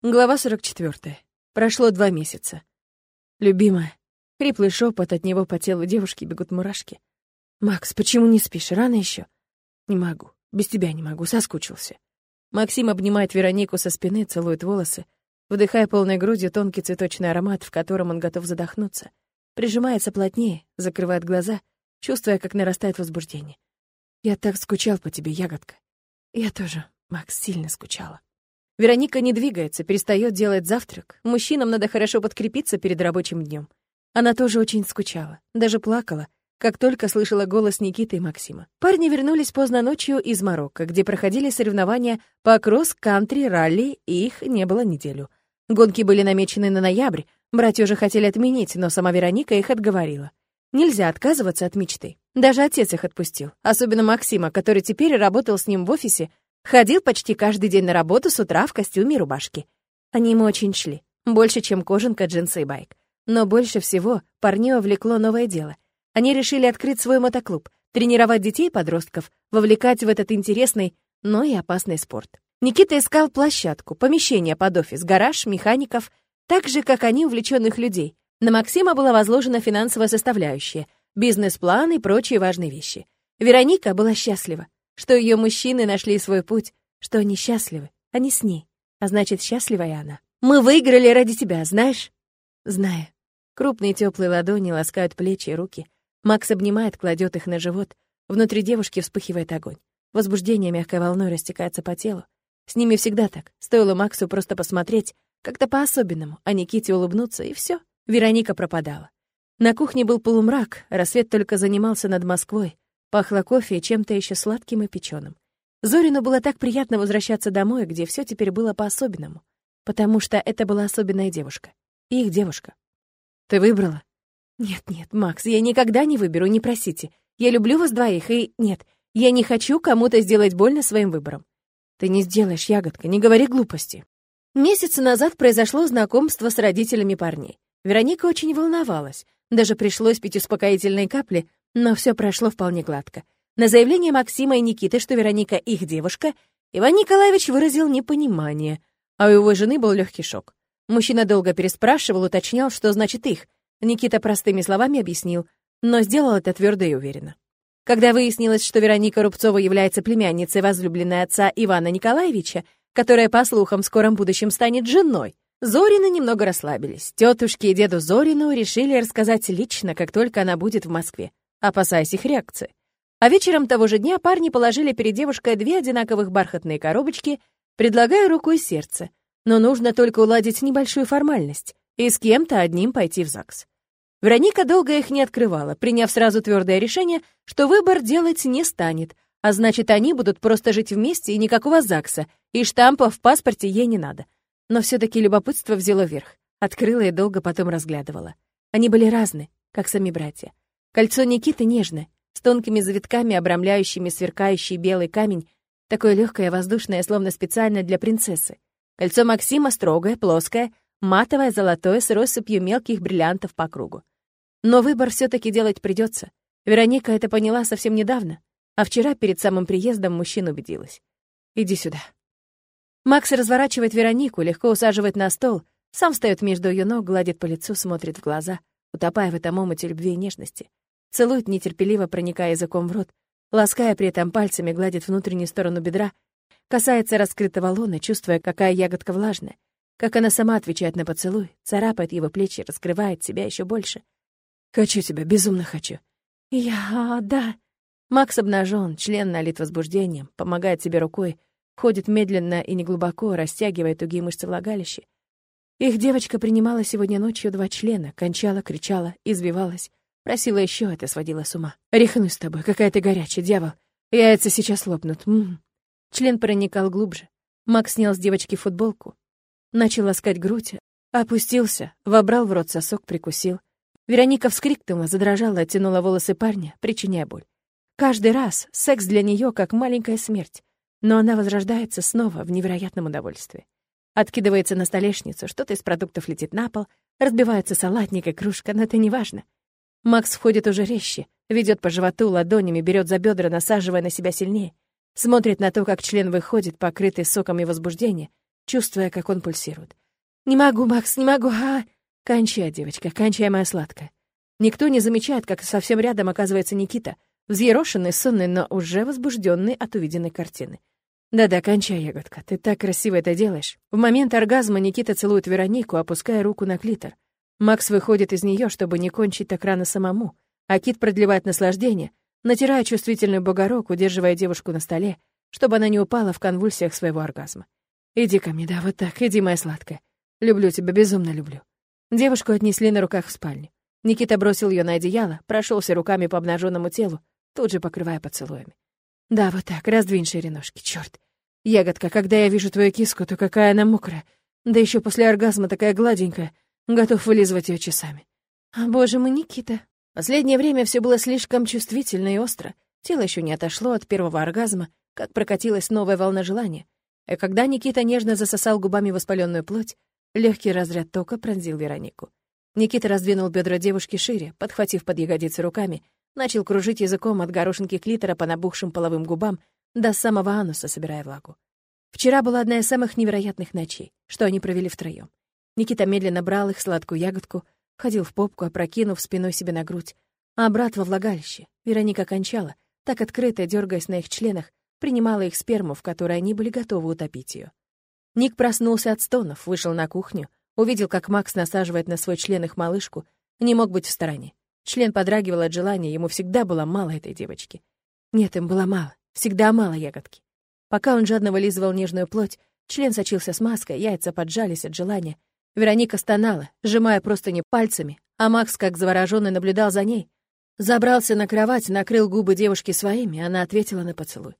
Глава 44. Прошло два месяца. Любимая. Хриплый шепот от него по телу девушки бегут мурашки. «Макс, почему не спишь? Рано еще?» «Не могу. Без тебя не могу. Соскучился». Максим обнимает Веронику со спины, целует волосы, вдыхая полной грудью тонкий цветочный аромат, в котором он готов задохнуться. Прижимается плотнее, закрывает глаза, чувствуя, как нарастает возбуждение. «Я так скучал по тебе, ягодка». «Я тоже, Макс, сильно скучала». Вероника не двигается, перестает делать завтрак. Мужчинам надо хорошо подкрепиться перед рабочим днем. Она тоже очень скучала, даже плакала, как только слышала голос Никиты и Максима. Парни вернулись поздно ночью из Марокко, где проходили соревнования по кросс-кантри-ралли, и их не было неделю. Гонки были намечены на ноябрь, братья уже хотели отменить, но сама Вероника их отговорила. Нельзя отказываться от мечты. Даже отец их отпустил, особенно Максима, который теперь работал с ним в офисе, Ходил почти каждый день на работу с утра в костюме и рубашке. Они ему очень шли. Больше, чем кожанка, джинсы и байк. Но больше всего парней увлекло новое дело. Они решили открыть свой мотоклуб, тренировать детей и подростков, вовлекать в этот интересный, но и опасный спорт. Никита искал площадку, помещение под офис, гараж, механиков, так же, как они, увлеченных людей. На Максима была возложена финансовая составляющая, бизнес-план и прочие важные вещи. Вероника была счастлива что ее мужчины нашли свой путь, что они счастливы, они с ней, а значит, счастлива и она. Мы выиграли ради тебя, знаешь? Знаю. Крупные теплые ладони ласкают плечи и руки. Макс обнимает, кладет их на живот. Внутри девушки вспыхивает огонь. Возбуждение мягкой волной растекается по телу. С ними всегда так. Стоило Максу просто посмотреть, как-то по-особенному, а Никите улыбнуться, и все. Вероника пропадала. На кухне был полумрак, рассвет только занимался над Москвой. Пахло кофе и чем-то еще сладким и печеным. Зорину было так приятно возвращаться домой, где все теперь было по-особенному, потому что это была особенная девушка. Их девушка. «Ты выбрала?» «Нет-нет, Макс, я никогда не выберу, не просите. Я люблю вас двоих, и нет, я не хочу кому-то сделать больно своим выбором». «Ты не сделаешь, ягодка, не говори глупости». Месяц назад произошло знакомство с родителями парней. Вероника очень волновалась. Даже пришлось пить успокоительные капли, но все прошло вполне гладко. На заявление Максима и Никиты, что Вероника их девушка, Иван Николаевич выразил непонимание, а у его жены был легкий шок. Мужчина долго переспрашивал, уточнял, что значит их. Никита простыми словами объяснил, но сделал это твердо и уверенно. Когда выяснилось, что Вероника Рубцова является племянницей возлюбленной отца Ивана Николаевича, которая, по слухам, в скором будущем станет женой, Зорины немного расслабились. Тетушки и деду Зорину решили рассказать лично, как только она будет в Москве опасаясь их реакции. А вечером того же дня парни положили перед девушкой две одинаковых бархатные коробочки, предлагая руку и сердце. Но нужно только уладить небольшую формальность и с кем-то одним пойти в ЗАГС. Вероника долго их не открывала, приняв сразу твердое решение, что выбор делать не станет, а значит, они будут просто жить вместе и никакого ЗАГСа, и штампа в паспорте ей не надо. Но все таки любопытство взяло верх. Открыла и долго потом разглядывала. Они были разные, как сами братья. Кольцо Никиты нежное, с тонкими завитками, обрамляющими сверкающий белый камень, такое легкое, воздушное, словно специально для принцессы. Кольцо Максима строгое, плоское, матовое, золотое, с россыпью мелких бриллиантов по кругу. Но выбор все таки делать придется. Вероника это поняла совсем недавно, а вчера перед самым приездом мужчина убедилась. «Иди сюда». Макс разворачивает Веронику, легко усаживает на стол, сам встает между ее ног, гладит по лицу, смотрит в глаза, утопая в этом омуте любви и нежности. Целует нетерпеливо, проникая языком в рот, лаская при этом пальцами, гладит внутреннюю сторону бедра, касается раскрытого лона, чувствуя, какая ягодка влажная, как она сама отвечает на поцелуй, царапает его плечи, раскрывает себя еще больше. «Хочу тебя, безумно хочу». «Я... да». Макс обнажен, член налит возбуждением, помогает себе рукой, ходит медленно и неглубоко, растягивая тугие мышцы влагалища. Их девочка принимала сегодня ночью два члена, кончала, кричала, избивалась, Просила еще, это сводило с ума. «Рехнусь с тобой, какая ты горячая, дьявол. Яйца сейчас лопнут. М -м. Член проникал глубже. Макс снял с девочки футболку. Начал ласкать грудь, опустился, вобрал в рот сосок, прикусил. Вероника вскрикнула, задрожала, оттянула волосы парня, причиняя боль. Каждый раз секс для нее как маленькая смерть, но она возрождается снова в невероятном удовольствии. Откидывается на столешницу, что-то из продуктов летит на пол, разбивается салатник и кружка, но это не важно. Макс входит уже резче, ведет по животу ладонями, берет за бедра, насаживая на себя сильнее. Смотрит на то, как член выходит, покрытый соком и возбуждения, чувствуя, как он пульсирует. «Не могу, Макс, не могу, а...» «Кончай, девочка, кончай, моя сладкая». Никто не замечает, как совсем рядом оказывается Никита, взъерошенный, сонный, но уже возбужденный от увиденной картины. «Да-да, кончай, ягодка, ты так красиво это делаешь». В момент оргазма Никита целует Веронику, опуская руку на клитор. Макс выходит из нее, чтобы не кончить так рано самому, а Кит продлевает наслаждение, натирая чувствительный бугорок, удерживая девушку на столе, чтобы она не упала в конвульсиях своего оргазма. «Иди ко мне, да, вот так, иди, моя сладкая. Люблю тебя, безумно люблю». Девушку отнесли на руках в спальню. Никита бросил ее на одеяло, прошелся руками по обнаженному телу, тут же покрывая поцелуями. «Да, вот так, раздвинь шире ножки, чёрт. Ягодка, когда я вижу твою киску, то какая она мокрая. Да еще после оргазма такая гладенькая. Готов вылизывать ее часами. А, боже мой, Никита. Последнее время все было слишком чувствительно и остро. Тело еще не отошло от первого оргазма, как прокатилась новая волна желания. И когда Никита нежно засосал губами воспаленную плоть, легкий разряд тока пронзил Веронику. Никита раздвинул бедра девушки шире, подхватив под ягодицы руками, начал кружить языком от горошинки клитора по набухшим половым губам до самого ануса, собирая влагу. Вчера была одна из самых невероятных ночей, что они провели втроем. Никита медленно брал их сладкую ягодку, ходил в попку, опрокинув спиной себе на грудь, а брат во влагалище. Вероника кончала, так открыто, дергаясь на их членах, принимала их сперму, в которой они были готовы утопить ее. Ник проснулся от стонов, вышел на кухню, увидел, как Макс насаживает на свой член их малышку, не мог быть в стороне. Член подрагивал от желания, ему всегда было мало этой девочки. Нет, им было мало, всегда мало ягодки. Пока он жадно вылизывал нежную плоть, член сочился смазкой, яйца поджались от желания. Вероника стонала, сжимая просто не пальцами, а Макс, как заворожённый, наблюдал за ней. Забрался на кровать, накрыл губы девушки своими, она ответила на поцелуй.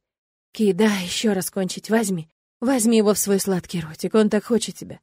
«Ки, да, еще раз кончить, возьми. Возьми его в свой сладкий ротик, он так хочет тебя».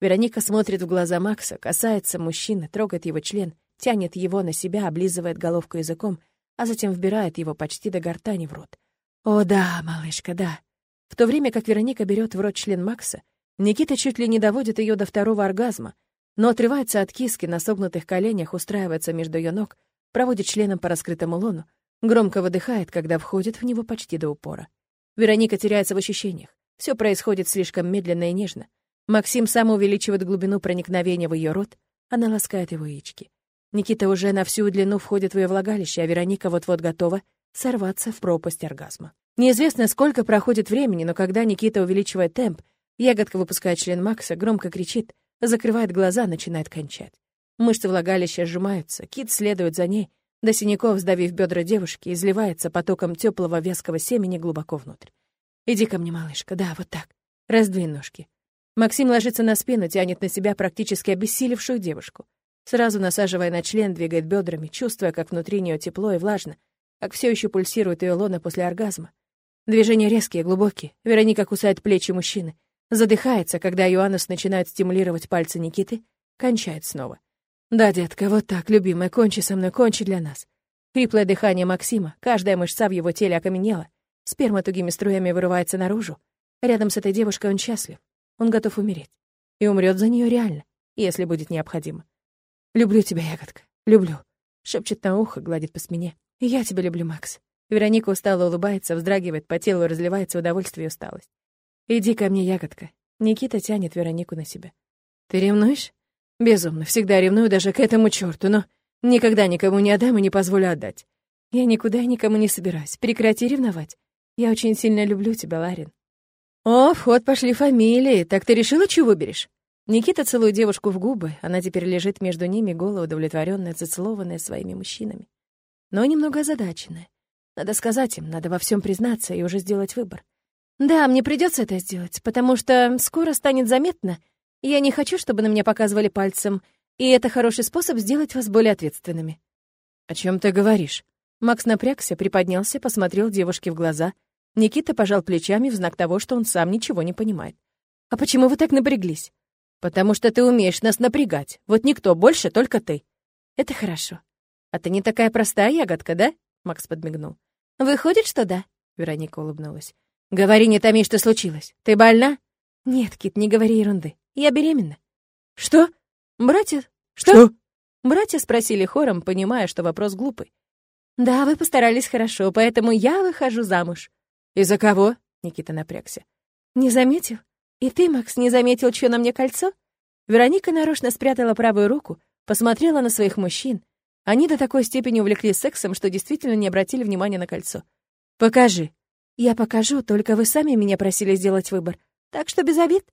Вероника смотрит в глаза Макса, касается мужчины, трогает его член, тянет его на себя, облизывает головку языком, а затем вбирает его почти до гортани в рот. «О да, малышка, да». В то время как Вероника берет в рот член Макса, Никита чуть ли не доводит ее до второго оргазма, но отрывается от киски на согнутых коленях, устраивается между ее ног, проводит членом по раскрытому лону, громко выдыхает, когда входит в него почти до упора. Вероника теряется в ощущениях. Все происходит слишком медленно и нежно. Максим сам увеличивает глубину проникновения в ее рот, она ласкает его яички. Никита уже на всю длину входит в ее влагалище, а Вероника вот-вот готова сорваться в пропасть оргазма. Неизвестно, сколько проходит времени, но когда Никита увеличивает темп, ягодка выпускает член Макса, громко кричит, закрывает глаза, начинает кончать. Мышцы влагалища сжимаются, кит следует за ней, до синяков, сдавив бедра девушки, изливается потоком теплого вязкого семени глубоко внутрь. «Иди ко мне, малышка, да, вот так. Раздвинь ножки». Максим ложится на спину, тянет на себя практически обессилевшую девушку. Сразу насаживая на член, двигает бедрами, чувствуя, как внутри нее тепло и влажно, как все еще пульсирует ее лона после оргазма. Движения резкие, глубокие. Вероника кусает плечи мужчины. Задыхается, когда Иоаннус начинает стимулировать пальцы Никиты, кончает снова. «Да, детка, вот так, любимая, кончи со мной, кончи для нас». Хриплое дыхание Максима, каждая мышца в его теле окаменела. Сперма тугими струями вырывается наружу. Рядом с этой девушкой он счастлив. Он готов умереть. И умрет за нее реально, если будет необходимо. «Люблю тебя, ягодка, люблю», — шепчет на ухо, гладит по спине. «И я тебя люблю, Макс». Вероника устало улыбается, вздрагивает, по телу разливается удовольствие и усталость. «Иди ко мне, ягодка». Никита тянет Веронику на себя. «Ты ревнуешь?» «Безумно, всегда ревную даже к этому черту, но никогда никому не отдам и не позволю отдать. Я никуда и никому не собираюсь. Прекрати ревновать. Я очень сильно люблю тебя, Ларин». «О, в пошли фамилии. Так ты решила, чего выберешь?» Никита целует девушку в губы, она теперь лежит между ними, голая, удовлетворенная, зацелованная своими мужчинами. Но немного озадаченная. Надо сказать им, надо во всем признаться и уже сделать выбор. Да, мне придется это сделать, потому что скоро станет заметно. Я не хочу, чтобы на меня показывали пальцем, и это хороший способ сделать вас более ответственными. О чем ты говоришь? Макс напрягся, приподнялся, посмотрел девушке в глаза. Никита пожал плечами в знак того, что он сам ничего не понимает. А почему вы так напряглись? «Потому что ты умеешь нас напрягать. Вот никто больше, только ты». «Это хорошо». «А ты не такая простая ягодка, да?» Макс подмигнул. «Выходит, что да?» Вероника улыбнулась. «Говори, не томи, что случилось. Ты больна?» «Нет, Кит, не говори ерунды. Я беременна». «Что? Братья? Что?» что? Братья спросили хором, понимая, что вопрос глупый. «Да, вы постарались хорошо, поэтому я выхожу замуж». «И за кого?» — Никита напрягся. «Не заметил? «И ты, Макс, не заметил, что на мне кольцо?» Вероника нарочно спрятала правую руку, посмотрела на своих мужчин. Они до такой степени увлеклись сексом, что действительно не обратили внимания на кольцо. «Покажи». «Я покажу, только вы сами меня просили сделать выбор. Так что без обид».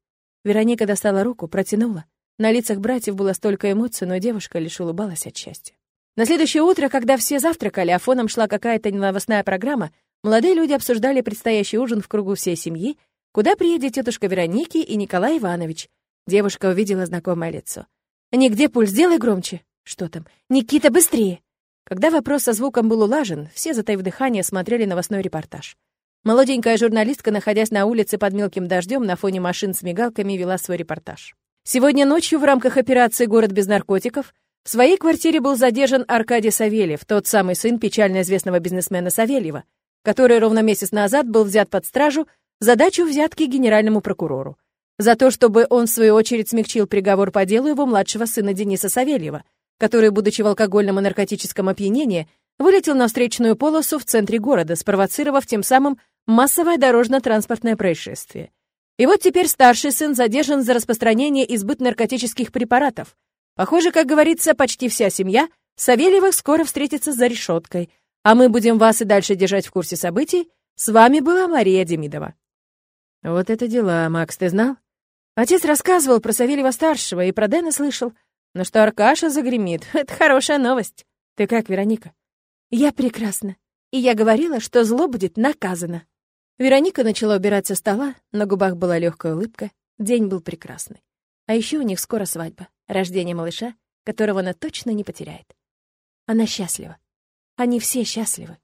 Вероника достала руку, протянула. На лицах братьев было столько эмоций, но девушка лишь улыбалась от счастья. На следующее утро, когда все завтракали, а фоном шла какая-то новостная программа, молодые люди обсуждали предстоящий ужин в кругу всей семьи, куда приедет тетушка Вероники и Николай Иванович. Девушка увидела знакомое лицо. «Нигде пульс, сделай громче!» «Что там? Никита, быстрее!» Когда вопрос со звуком был улажен, все, затаив дыхание, смотрели новостной репортаж. Молоденькая журналистка, находясь на улице под мелким дождем, на фоне машин с мигалками, вела свой репортаж. Сегодня ночью в рамках операции «Город без наркотиков» в своей квартире был задержан Аркадий Савельев, тот самый сын печально известного бизнесмена Савельева, который ровно месяц назад был взят под стражу за дачу взятки генеральному прокурору. За то, чтобы он, в свою очередь, смягчил приговор по делу его младшего сына Дениса Савельева, который, будучи в алкогольном и наркотическом опьянении, вылетел на встречную полосу в центре города, спровоцировав тем самым массовое дорожно-транспортное происшествие. И вот теперь старший сын задержан за распространение и сбыт наркотических препаратов. Похоже, как говорится, почти вся семья Савельевых скоро встретится за решеткой. А мы будем вас и дальше держать в курсе событий. С вами была Мария Демидова. Вот это дела, Макс, ты знал? Отец рассказывал про Савельева-старшего и про Дэна слышал. Но что Аркаша загремит, это хорошая новость. Ты как, Вероника? Я прекрасна. И я говорила, что зло будет наказано. Вероника начала убирать со стола, на губах была легкая улыбка. День был прекрасный. А еще у них скоро свадьба, рождение малыша, которого она точно не потеряет. Она счастлива. Они все счастливы.